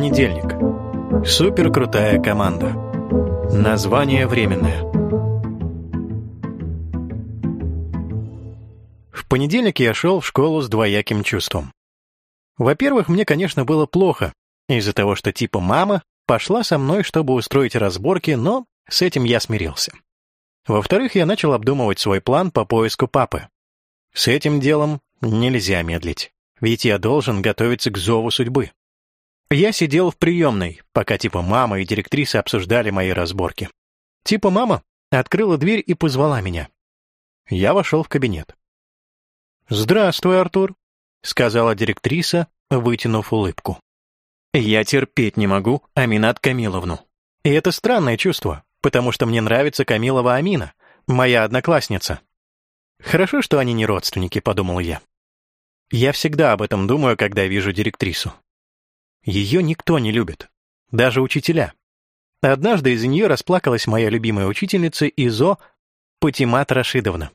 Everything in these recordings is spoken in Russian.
Понедельник. Суперкрутая команда. Название временное. В понедельник я шел в школу с двояким чувством. Во-первых, мне, конечно, было плохо, из-за того, что типа мама пошла со мной, чтобы устроить разборки, но с этим я смирился. Во-вторых, я начал обдумывать свой план по поиску папы. С этим делом нельзя медлить, ведь я должен готовиться к зову судьбы. Я сидел в приемной, пока типа мама и директриса обсуждали мои разборки. Типа мама открыла дверь и позвала меня. Я вошел в кабинет. «Здравствуй, Артур», — сказала директриса, вытянув улыбку. «Я терпеть не могу Аминат Камиловну. И это странное чувство, потому что мне нравится Камилова Амина, моя одноклассница. Хорошо, что они не родственники, подумал я. Я всегда об этом думаю, когда вижу директрису. Ее никто не любит, даже учителя. Однажды из-за нее расплакалась моя любимая учительница ИЗО Патимат Рашидовна.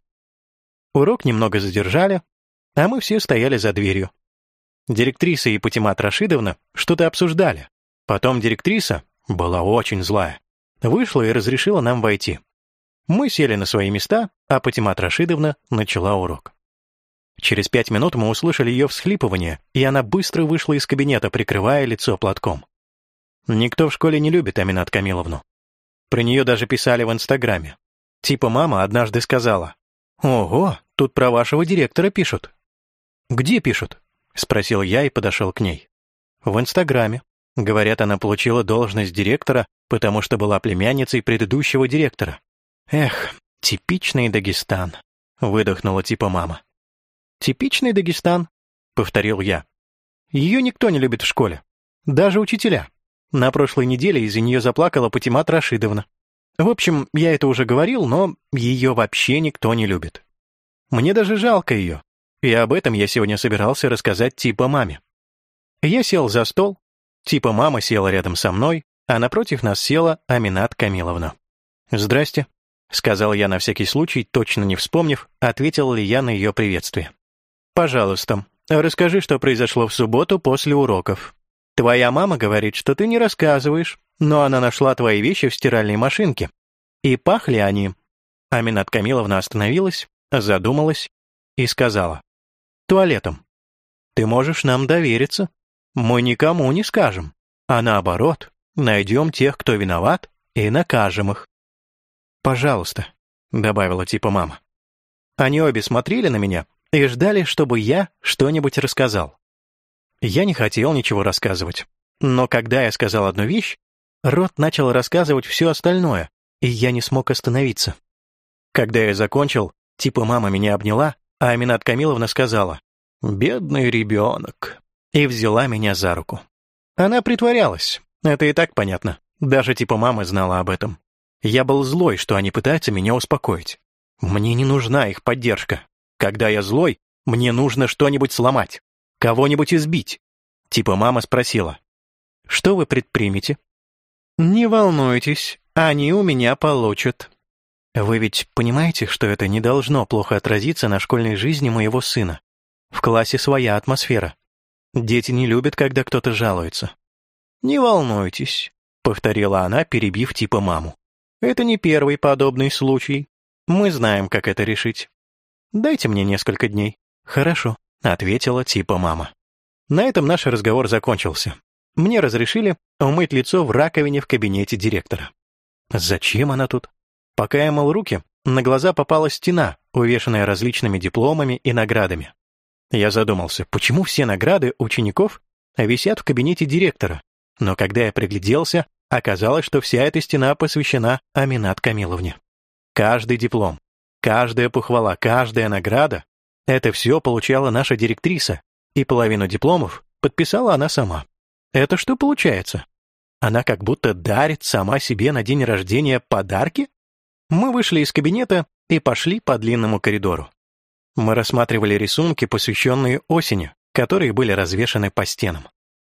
Урок немного задержали, а мы все стояли за дверью. Директриса и Патимат Рашидовна что-то обсуждали. Потом директриса была очень злая. Вышла и разрешила нам войти. Мы сели на свои места, а Патимат Рашидовна начала урок. Через пять минут мы услышали ее всхлипывание, и она быстро вышла из кабинета, прикрывая лицо платком. Никто в школе не любит Аминат Камиловну. Про нее даже писали в Инстаграме. Типа мама однажды сказала, «Ого, тут про вашего директора пишут». «Где пишут?» — спросил я и подошел к ней. «В Инстаграме. Говорят, она получила должность директора, потому что была племянницей предыдущего директора. Эх, типичный Дагестан», — выдохнула типа мама. «Типичный Дагестан», — повторил я. «Ее никто не любит в школе. Даже учителя. На прошлой неделе из-за нее заплакала Патимат Рашидовна. В общем, я это уже говорил, но ее вообще никто не любит. Мне даже жалко ее, и об этом я сегодня собирался рассказать типа маме. Я сел за стол, типа мама села рядом со мной, а напротив нас села Аминат Камиловна. «Здрасте», — сказал я на всякий случай, точно не вспомнив, ответил ли я на ее приветствие. Пожалуйста, расскажи, что произошло в субботу после уроков. Твоя мама говорит, что ты не рассказываешь, но она нашла твои вещи в стиральной машинке. И пахли они. Аминат Камиловна остановилась, задумалась и сказала. Туалетом. Ты можешь нам довериться. Мы никому не скажем. А наоборот, найдем тех, кто виноват, и накажем их. «Пожалуйста», — добавила типа мама. Они обе смотрели на меня, и ждали, чтобы я что-нибудь рассказал. Я не хотел ничего рассказывать, но когда я сказал одну вещь, рот начал рассказывать все остальное, и я не смог остановиться. Когда я закончил, типа мама меня обняла, а Аминат Камиловна сказала «Бедный ребенок» и взяла меня за руку. Она притворялась, это и так понятно, даже типа мама знала об этом. Я был злой, что они пытаются меня успокоить. Мне не нужна их поддержка. Когда я злой, мне нужно что-нибудь сломать, кого-нибудь избить. Типа мама спросила, что вы предпримете? Не волнуйтесь, они у меня получат. Вы ведь понимаете, что это не должно плохо отразиться на школьной жизни моего сына? В классе своя атмосфера. Дети не любят, когда кто-то жалуется. Не волнуйтесь, повторила она, перебив типа маму. Это не первый подобный случай. Мы знаем, как это решить. Дайте мне несколько дней». «Хорошо», — ответила типа мама. На этом наш разговор закончился. Мне разрешили умыть лицо в раковине в кабинете директора. Зачем она тут? Пока я мыл руки, на глаза попала стена, увешанная различными дипломами и наградами. Я задумался, почему все награды учеников висят в кабинете директора, но когда я пригляделся, оказалось, что вся эта стена посвящена Аминат Камиловне. Каждый диплом, Каждая похвала, каждая награда — это все получала наша директриса, и половину дипломов подписала она сама. Это что получается? Она как будто дарит сама себе на день рождения подарки? Мы вышли из кабинета и пошли по длинному коридору. Мы рассматривали рисунки, посвященные осени, которые были развешаны по стенам.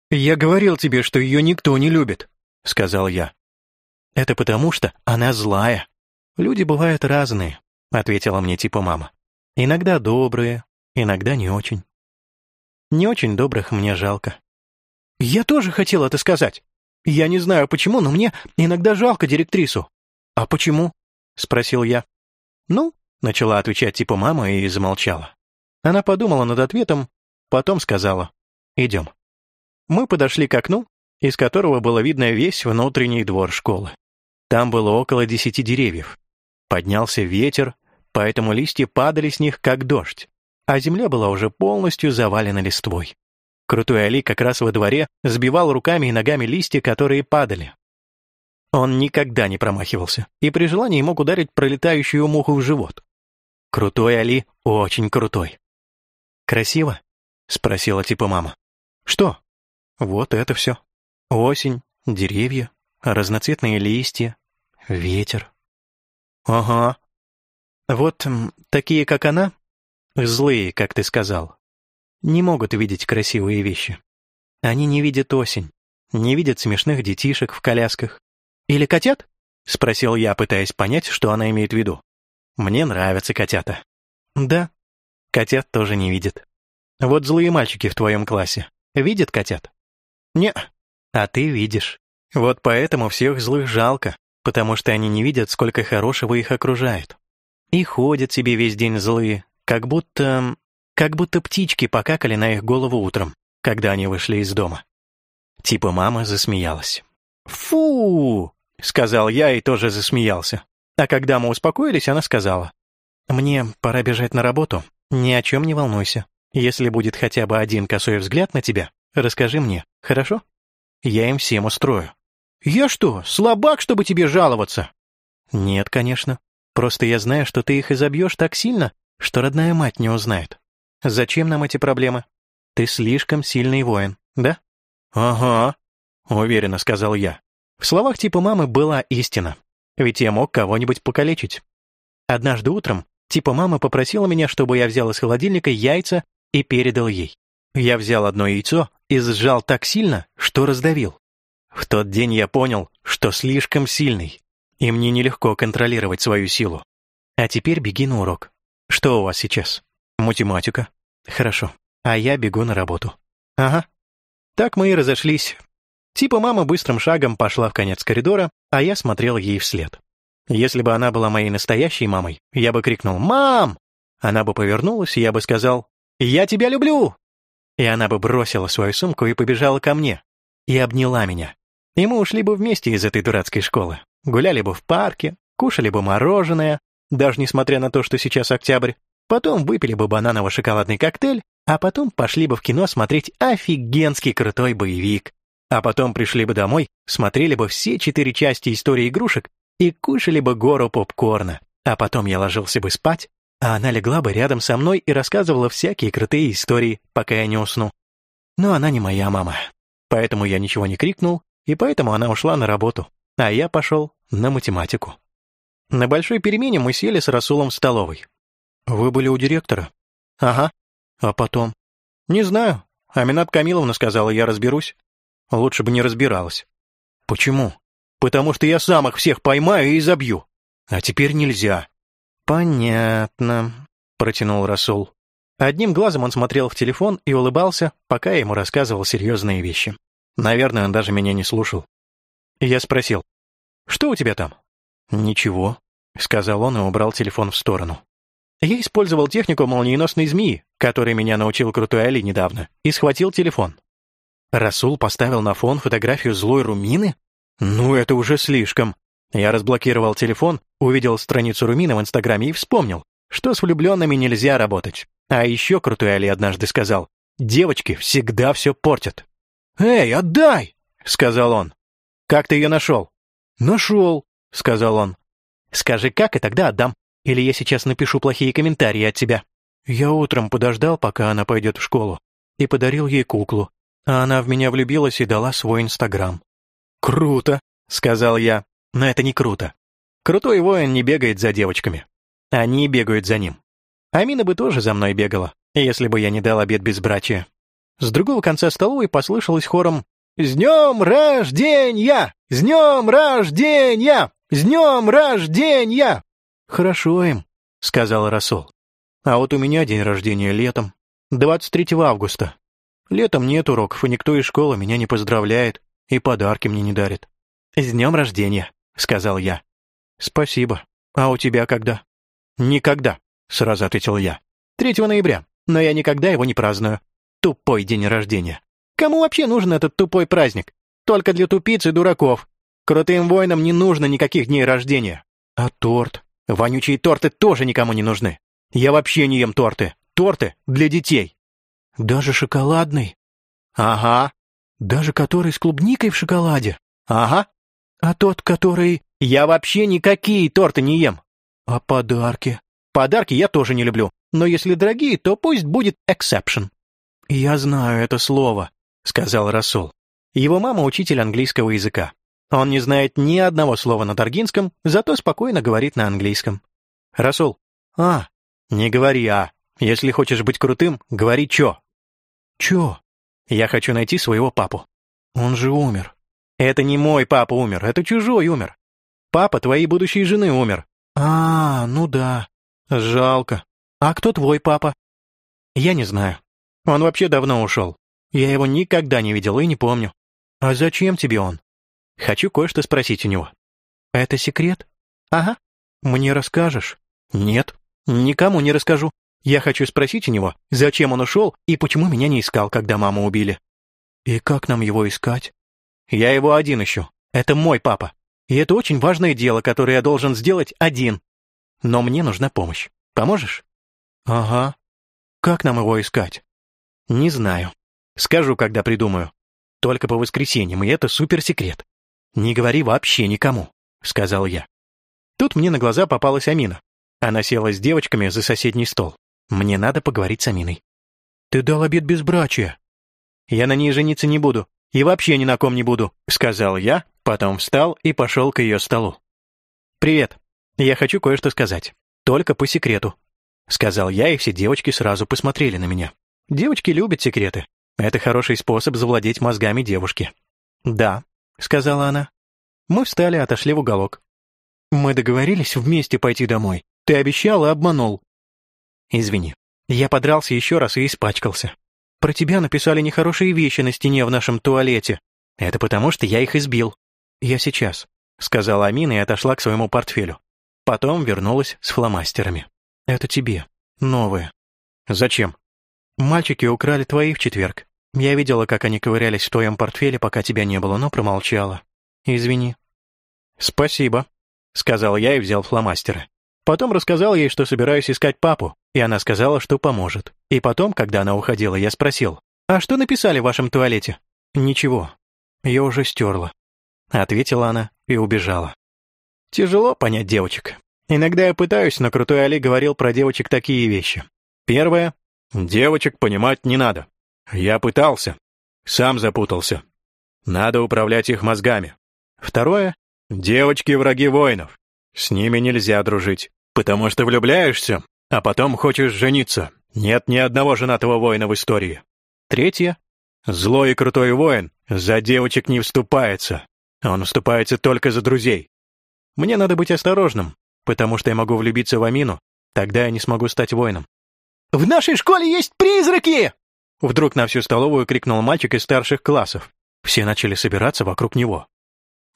«Я говорил тебе, что ее никто не любит», — сказал я. «Это потому, что она злая. Люди бывают разные. — ответила мне типа мама. «Иногда добрые, иногда не очень. Не очень добрых мне жалко. Я тоже хотел это сказать. Я не знаю почему, но мне иногда жалко директрису. А почему? Спросил я. Ну, начала отвечать типа мама и замолчала. Она подумала над ответом, потом сказала. Идем. Мы подошли к окну, из которого было видно весь внутренний двор школы. Там было около десяти деревьев. Поднялся ветер, поэтому листья падали с них, как дождь, а земля была уже полностью завалена листвой. Крутой Али как раз во дворе сбивал руками и ногами листья, которые падали. Он никогда не промахивался и при желании мог ударить пролетающую муху в живот. Крутой Али очень крутой. «Красиво?» — спросила типа мама. «Что?» «Вот это все. Осень, деревья, разноцветные листья, ветер». «Ага. Вот такие, как она, злые, как ты сказал, не могут видеть красивые вещи. Они не видят осень, не видят смешных детишек в колясках. Или котят? Спросил я, пытаясь понять, что она имеет в виду. Мне нравятся котята. Да, котят тоже не видят. Вот злые мальчики в твоем классе видят котят? Не, а ты видишь. Вот поэтому всех злых жалко, потому что они не видят, сколько хорошего их окружает. И ходят себе весь день злые, как будто как будто птички покакали на их голову утром, когда они вышли из дома. Типа мама засмеялась. «Фу!» — сказал я и тоже засмеялся. А когда мы успокоились, она сказала. «Мне пора бежать на работу. Ни о чем не волнуйся. Если будет хотя бы один косой взгляд на тебя, расскажи мне, хорошо? Я им всем устрою». «Я что, слабак, чтобы тебе жаловаться?» «Нет, конечно. Просто я знаю, что ты их изобьешь так сильно, что родная мать не узнает. Зачем нам эти проблемы? Ты слишком сильный воин, да? Ага, уверенно сказал я. В словах типа мамы была истина, ведь я мог кого-нибудь покалечить. Однажды утром типа мама попросила меня, чтобы я взял из холодильника яйца и передал ей. Я взял одно яйцо и сжал так сильно, что раздавил. В тот день я понял, что слишком сильный, и мне нелегко контролировать свою силу. А теперь беги на урок. Что у вас сейчас? Математика. Хорошо. А я бегу на работу. Ага. Так мы и разошлись. Типа мама быстрым шагом пошла в конец коридора, а я смотрел ей вслед. Если бы она была моей настоящей мамой, я бы крикнул «Мам!». Она бы повернулась, и я бы сказал «Я тебя люблю!». И она бы бросила свою сумку и побежала ко мне. И обняла меня. И мы ушли бы вместе из этой дурацкой школы. Гуляли бы в парке, кушали бы мороженое, даже несмотря на то, что сейчас октябрь, Потом выпили бы бананово-шоколадный коктейль, а потом пошли бы в кино смотреть офигенский крутой боевик. А потом пришли бы домой, смотрели бы все четыре части истории игрушек и кушали бы гору попкорна. А потом я ложился бы спать, а она легла бы рядом со мной и рассказывала всякие крутые истории, пока я не усну. Но она не моя мама. Поэтому я ничего не крикнул, и поэтому она ушла на работу, а я пошел на математику. На большой перемене мы сели с Расулом в столовой. «Вы были у директора?» «Ага. А потом?» «Не знаю. Аминат Камиловна сказала, я разберусь». «Лучше бы не разбиралась». «Почему?» «Потому что я сам их всех поймаю и забью. А теперь нельзя». «Понятно», — протянул Расул. Одним глазом он смотрел в телефон и улыбался, пока я ему рассказывал серьезные вещи. Наверное, он даже меня не слушал. Я спросил, «Что у тебя там?» «Ничего», — сказал он и убрал телефон в сторону. Я использовал технику молниеносной змеи, которой меня научил крутой Али недавно, и схватил телефон. Расул поставил на фон фотографию злой Румины? Ну, это уже слишком. Я разблокировал телефон, увидел страницу Румины в Инстаграме и вспомнил, что с влюбленными нельзя работать. А еще крутой Али однажды сказал, девочки всегда все портят. «Эй, отдай!» — сказал он. «Как ты ее нашел?» «Нашел», — сказал он. «Скажи, как, и тогда отдам». Или я сейчас напишу плохие комментарии от тебя». Я утром подождал, пока она пойдет в школу, и подарил ей куклу, а она в меня влюбилась и дала свой Инстаграм. «Круто», — сказал я, — «но это не круто. Крутой воин не бегает за девочками. Они бегают за ним. Амина бы тоже за мной бегала, если бы я не дал обед безбрачия». С другого конца столовой послышалось хором «С днем рождения! С днем рождения! С днем рождения!» «Хорошо им», — сказал Расул. «А вот у меня день рождения летом, 23 августа. Летом нет уроков, и никто из школы меня не поздравляет, и подарки мне не дарит. «С днем рождения», — сказал я. «Спасибо. А у тебя когда?» «Никогда», — сразу ответил я. «3 ноября, но я никогда его не праздную. Тупой день рождения. Кому вообще нужен этот тупой праздник? Только для тупиц и дураков. Крутым воинам не нужно никаких дней рождения. А торт? Вонючие торты тоже никому не нужны. Я вообще не ем торты. Торты для детей. Даже шоколадный? Ага. Даже который с клубникой в шоколаде? Ага. А тот, который... Я вообще никакие торты не ем. А подарки? Подарки я тоже не люблю. Но если дорогие, то пусть будет exception. Я знаю это слово, сказал Расул. Его мама учитель английского языка. Он не знает ни одного слова на таргинском, зато спокойно говорит на английском. Расул. А, не говори «а». Если хочешь быть крутым, говори «чё». «Чё?» «Я хочу найти своего папу». «Он же умер». «Это не мой папа умер, это чужой умер. Папа твоей будущей жены умер». «А, ну да. Жалко. А кто твой папа?» «Я не знаю. Он вообще давно ушел. Я его никогда не видел и не помню. А зачем тебе он?» «Хочу кое-что спросить у него». «Это секрет?» «Ага. Мне расскажешь?» «Нет, никому не расскажу. Я хочу спросить у него, зачем он ушел и почему меня не искал, когда маму убили. И как нам его искать? Я его один ищу. Это мой папа. И это очень важное дело, которое я должен сделать один. Но мне нужна помощь. Поможешь? Ага. Как нам его искать? Не знаю. Скажу, когда придумаю. Только по воскресеньям, и это суперсекрет. Не говори вообще никому, сказал я. Тут мне на глаза попалась Амина. Она села с девочками за соседний стол. Мне надо поговорить с Аминой. Ты дал обед безбрачия. Я на ней жениться не буду. И вообще ни на ком не буду, сказал я, потом встал и пошел к ее столу. Привет. Я хочу кое-что сказать. Только по секрету. Сказал я, и все девочки сразу посмотрели на меня. Девочки любят секреты. Это хороший способ завладеть мозгами девушки. Да, сказала она. Мы встали, отошли в уголок. Мы договорились вместе пойти домой. Ты обещал и обманул. Извини. Я подрался еще раз и испачкался. Про тебя написали нехорошие вещи на стене в нашем туалете. Это потому, что я их избил. Я сейчас, сказала Амина и отошла к своему портфелю. Потом вернулась с фломастерами. Это тебе. Новые. Зачем? Мальчики украли твои в четверг. Я видела, как они ковырялись в твоем портфеле, пока тебя не было, но промолчала. Извини. Спасибо, сказал я и взял фломастеры. Потом рассказал ей, что собираюсь искать папу, и она сказала, что поможет. И потом, когда она уходила, я спросил, «А что написали в вашем туалете?» «Ничего. Я уже стерла», — ответила она и убежала. Тяжело понять девочек. Иногда я пытаюсь, но крутой Али говорил про девочек такие вещи. Первое — девочек понимать не надо. Я пытался. Сам запутался. Надо управлять их мозгами. Второе — девочки — враги воинов. С ними нельзя дружить. Потому что влюбляешься, а потом хочешь жениться. Нет ни одного женатого воина в истории. Третье. Злой и крутой воин за девочек не вступается. Он вступается только за друзей. Мне надо быть осторожным, потому что я могу влюбиться в Амину, тогда я не смогу стать воином. «В нашей школе есть призраки!» Вдруг на всю столовую крикнул мальчик из старших классов. Все начали собираться вокруг него.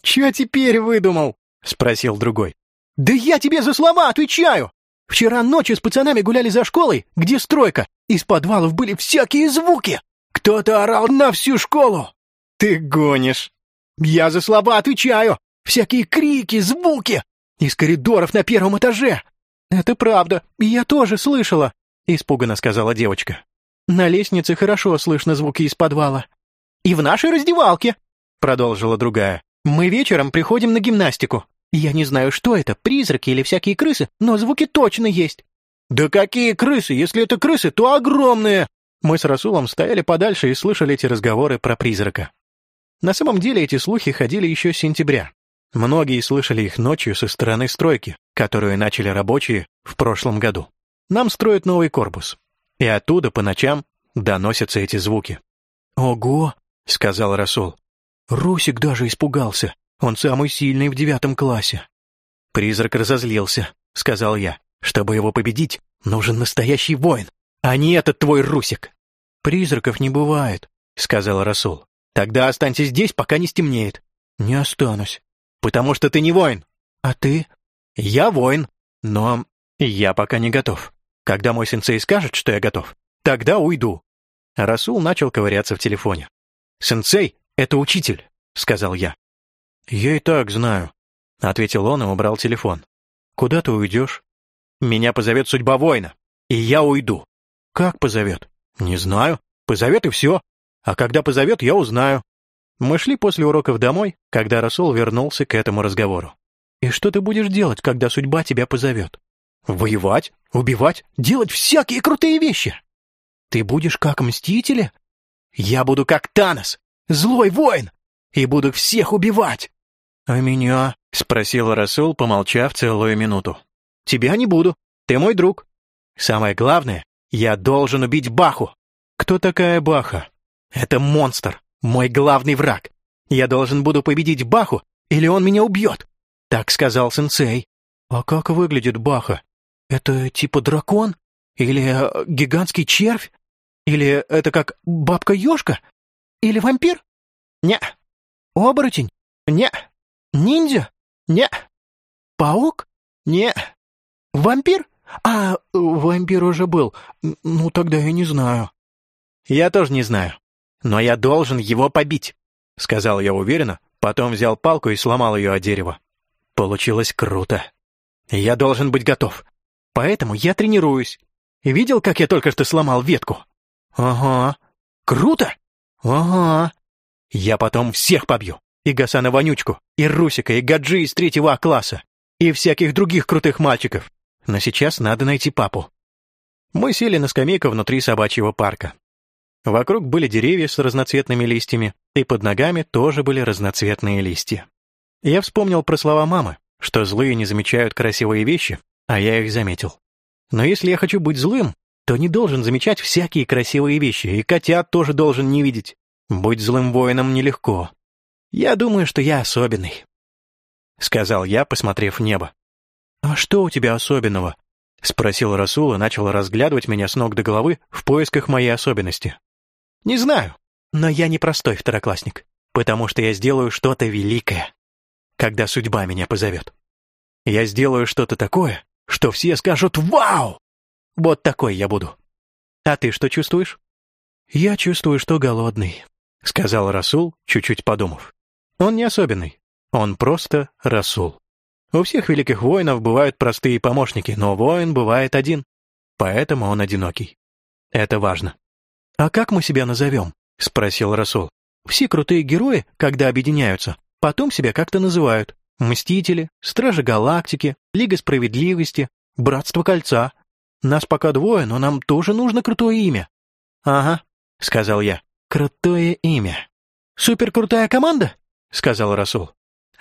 «Чё теперь выдумал?» — спросил другой. «Да я тебе за слова отвечаю! Вчера ночью с пацанами гуляли за школой, где стройка. Из подвалов были всякие звуки. Кто-то орал на всю школу. Ты гонишь. Я за слова отвечаю. Всякие крики, звуки. Из коридоров на первом этаже. Это правда, я тоже слышала, испуганно сказала девочка. На лестнице хорошо слышно звуки из подвала. И в нашей раздевалке, продолжила другая. Мы вечером приходим на гимнастику. Я не знаю, что это, призраки или всякие крысы, но звуки точно есть. Да какие крысы? Если это крысы, то огромные. Мы с Расулом стояли подальше и слышали эти разговоры про призрака. На самом деле эти слухи ходили еще с сентября. Многие слышали их ночью со стороны стройки, которую начали рабочие в прошлом году. Нам строят новый корпус, и оттуда по ночам доносятся эти звуки. «Ого!» — сказал Расул. «Русик даже испугался. Он самый сильный в девятом классе». «Призрак разозлился», — сказал я. «Чтобы его победить, нужен настоящий воин, а не этот твой Русик». «Призраков не бывает», — сказал Расул. «Тогда останься здесь, пока не стемнеет». «Не останусь». «Потому что ты не воин». «А ты?» «Я воин, но я пока не готов. Когда мой сенсей скажет, что я готов, тогда уйду». Расул начал ковыряться в телефоне. «Сенсей — это учитель», — сказал я. «Я и так знаю», — ответил он и убрал телефон. «Куда ты уйдешь?» «Меня позовет судьба воина, и я уйду». «Как позовет?» «Не знаю. Позовет и все. А когда позовет, я узнаю». Мы шли после уроков домой, когда Расул вернулся к этому разговору. «И что ты будешь делать, когда судьба тебя позовет?» «Воевать, убивать, делать всякие крутые вещи!» «Ты будешь как Мстители?» «Я буду как Танос, злой воин, и буду всех убивать!» «А меня?» — спросил Расул, помолчав целую минуту. «Тебя не буду, ты мой друг. Самое главное, я должен убить Баху. Кто такая Баха? Это монстр, мой главный враг. Я должен буду победить Баху, или он меня убьет. Так сказал сенсей. А как выглядит Баха? Это типа дракон? Или э, гигантский червь? Или это как бабка-ешка? Или вампир? Не. Оборотень? Не. Ниндзя? Не. Паук? Не. Вампир? «А, вампир уже был. Ну, тогда я не знаю». «Я тоже не знаю. Но я должен его побить», — сказал я уверенно, потом взял палку и сломал ее о дерево. Получилось круто. Я должен быть готов. Поэтому я тренируюсь. Видел, как я только что сломал ветку? Ага. Круто? Ага. Я потом всех побью. И Гасана Вонючку, и Русика, и Гаджи из третьего класса, и всяких других крутых мальчиков но сейчас надо найти папу. Мы сели на скамейку внутри собачьего парка. Вокруг были деревья с разноцветными листьями, и под ногами тоже были разноцветные листья. Я вспомнил про слова мамы, что злые не замечают красивые вещи, а я их заметил. Но если я хочу быть злым, то не должен замечать всякие красивые вещи, и котят тоже должен не видеть. Быть злым воином нелегко. Я думаю, что я особенный. Сказал я, посмотрев в небо. «А что у тебя особенного?» — спросил Расул и начал разглядывать меня с ног до головы в поисках моей особенности. «Не знаю, но я не простой второклассник, потому что я сделаю что-то великое, когда судьба меня позовет. Я сделаю что-то такое, что все скажут «Вау!» Вот такой я буду. А ты что чувствуешь?» «Я чувствую, что голодный», — сказал Расул, чуть-чуть подумав. «Он не особенный, он просто Расул». У всех великих воинов бывают простые помощники, но воин бывает один, поэтому он одинокий. Это важно. «А как мы себя назовем?» — спросил Расул. «Все крутые герои, когда объединяются, потом себя как-то называют. Мстители, Стражи Галактики, Лига Справедливости, Братство Кольца. Нас пока двое, но нам тоже нужно крутое имя». «Ага», — сказал я. «Крутое имя». «Суперкрутая команда?» — сказал Расул.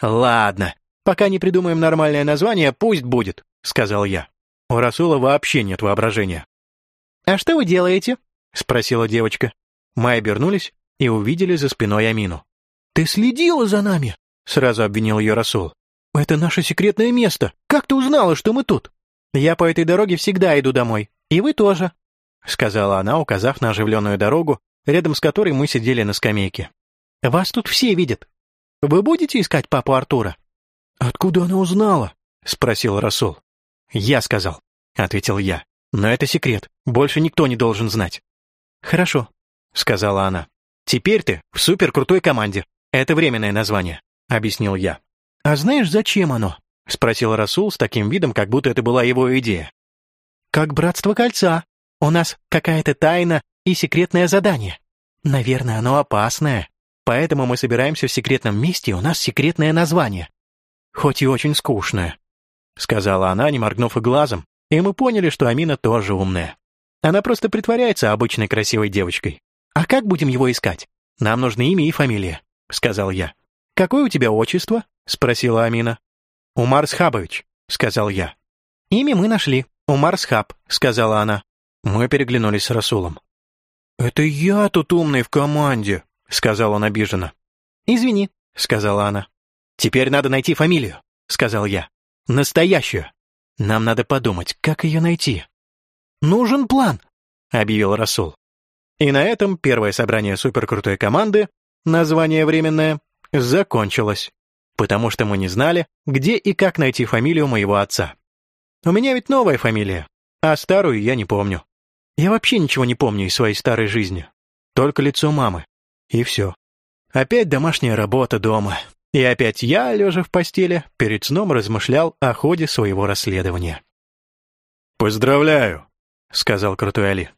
«Ладно, «Пока не придумаем нормальное название, пусть будет», — сказал я. У Расула вообще нет воображения. «А что вы делаете?» — спросила девочка. Мы обернулись и увидели за спиной Амину. «Ты следила за нами?» — сразу обвинил ее Расул. «Это наше секретное место. Как ты узнала, что мы тут?» «Я по этой дороге всегда иду домой. И вы тоже», — сказала она, указав на оживленную дорогу, рядом с которой мы сидели на скамейке. «Вас тут все видят. Вы будете искать папу Артура?» «Откуда она узнала?» — спросил Расул. «Я сказал», — ответил я. «Но это секрет, больше никто не должен знать». «Хорошо», — сказала она. «Теперь ты в суперкрутой команде. Это временное название», — объяснил я. «А знаешь, зачем оно?» — спросил Расул с таким видом, как будто это была его идея. «Как братство кольца. У нас какая-то тайна и секретное задание. Наверное, оно опасное. Поэтому мы собираемся в секретном месте, и у нас секретное название хоть и очень скучная», — сказала она, не моргнув и глазом, и мы поняли, что Амина тоже умная. Она просто притворяется обычной красивой девочкой. «А как будем его искать? Нам нужны имя и фамилия», — сказал я. «Какое у тебя отчество?» — спросила Амина. «Умар Схабович», — сказал я. «Имя мы нашли. Умар Схаб», — сказала она. Мы переглянулись с Расулом. «Это я тут умный в команде», — сказал он обиженно. «Извини», — сказала она. «Теперь надо найти фамилию», — сказал я. «Настоящую. Нам надо подумать, как ее найти». «Нужен план», — объявил Расул. И на этом первое собрание суперкрутой команды, название временное, закончилось, потому что мы не знали, где и как найти фамилию моего отца. У меня ведь новая фамилия, а старую я не помню. Я вообще ничего не помню из своей старой жизни. Только лицо мамы. И все. Опять домашняя работа дома. И опять я, лежа в постели, перед сном размышлял о ходе своего расследования. «Поздравляю», — сказал Крутой Али.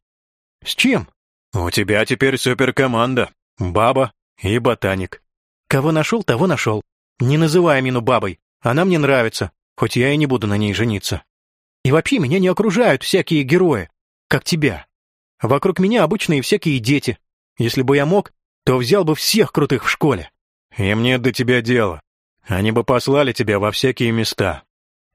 «С чем?» «У тебя теперь суперкоманда. Баба и ботаник». «Кого нашел, того нашел. Не называй Амину бабой. Она мне нравится, хоть я и не буду на ней жениться. И вообще меня не окружают всякие герои, как тебя. Вокруг меня обычные всякие дети. Если бы я мог, то взял бы всех крутых в школе. Им нет до тебя дела. Они бы послали тебя во всякие места.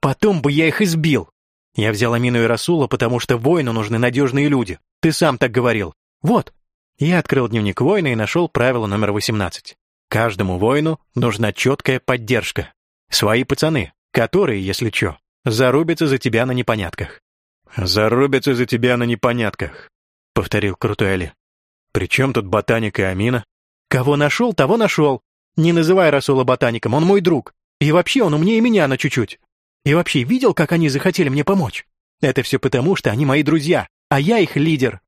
Потом бы я их избил. Я взял Амину и Расула, потому что воину нужны надежные люди. Ты сам так говорил. Вот. Я открыл дневник воина и нашел правило номер 18. Каждому воину нужна четкая поддержка. Свои пацаны, которые, если чё, зарубятся за тебя на непонятках. «Зарубятся за тебя на непонятках», — повторил Крутой Али. «При чем тут ботаник и Амина?» «Кого нашел, того нашел. Не называй Расула ботаником, он мой друг. И вообще он умнее меня на чуть-чуть. И вообще видел, как они захотели мне помочь? Это все потому, что они мои друзья, а я их лидер».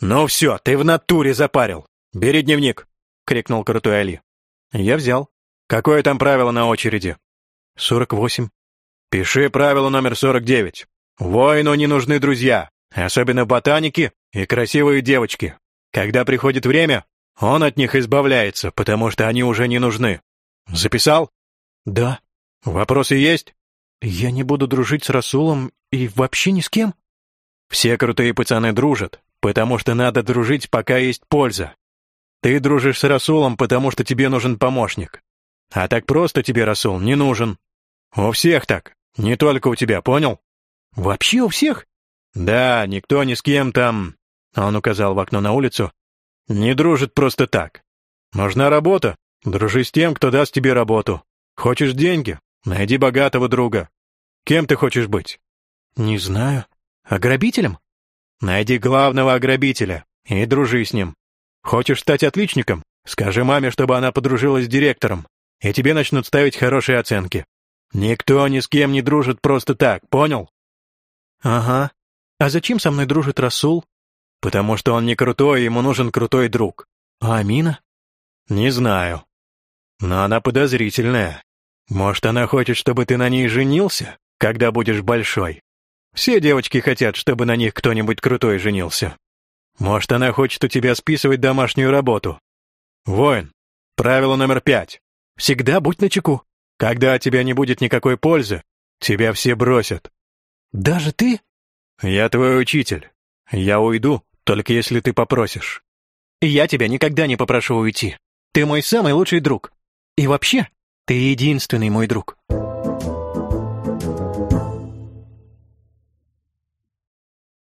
«Ну все, ты в натуре запарил. Бери дневник», — крикнул Крутой Али. Я взял. «Какое там правило на очереди?» «Сорок восемь». «Пиши правило номер сорок девять. Воину не нужны друзья, особенно ботаники и красивые девочки. Когда приходит время, он от них избавляется, потому что они уже не нужны. Записал? Да. Вопросы есть? Я не буду дружить с Расулом и вообще ни с кем. Все крутые пацаны дружат, потому что надо дружить, пока есть польза. Ты дружишь с Расулом, потому что тебе нужен помощник. А так просто тебе Расул не нужен. У всех так, не только у тебя, понял? Вообще у всех? Да, никто ни с кем там, он указал в окно на улицу, не дружит просто так. Нужна работа, дружи с тем, кто даст тебе работу. Хочешь деньги, найди богатого друга. Кем ты хочешь быть? Не знаю. Ограбителем? Найди главного ограбителя и дружи с ним. Хочешь стать отличником? Скажи маме, чтобы она подружилась с директором, и тебе начнут ставить хорошие оценки. Никто ни с кем не дружит просто так, понял? Ага. А зачем со мной дружит Расул? Потому что он не крутой, ему нужен крутой друг. А Амина? Не знаю. Но она подозрительная. Может, она хочет, чтобы ты на ней женился, когда будешь большой? Все девочки хотят, чтобы на них кто-нибудь крутой женился. Может, она хочет у тебя списывать домашнюю работу. Воин, правило номер пять. Всегда будь начеку. Когда от тебя не будет никакой пользы, тебя все бросят. Даже ты? Я твой учитель. Я уйду, только если ты попросишь. Я тебя никогда не попрошу уйти. Ты мой самый лучший друг. И вообще, ты единственный мой друг.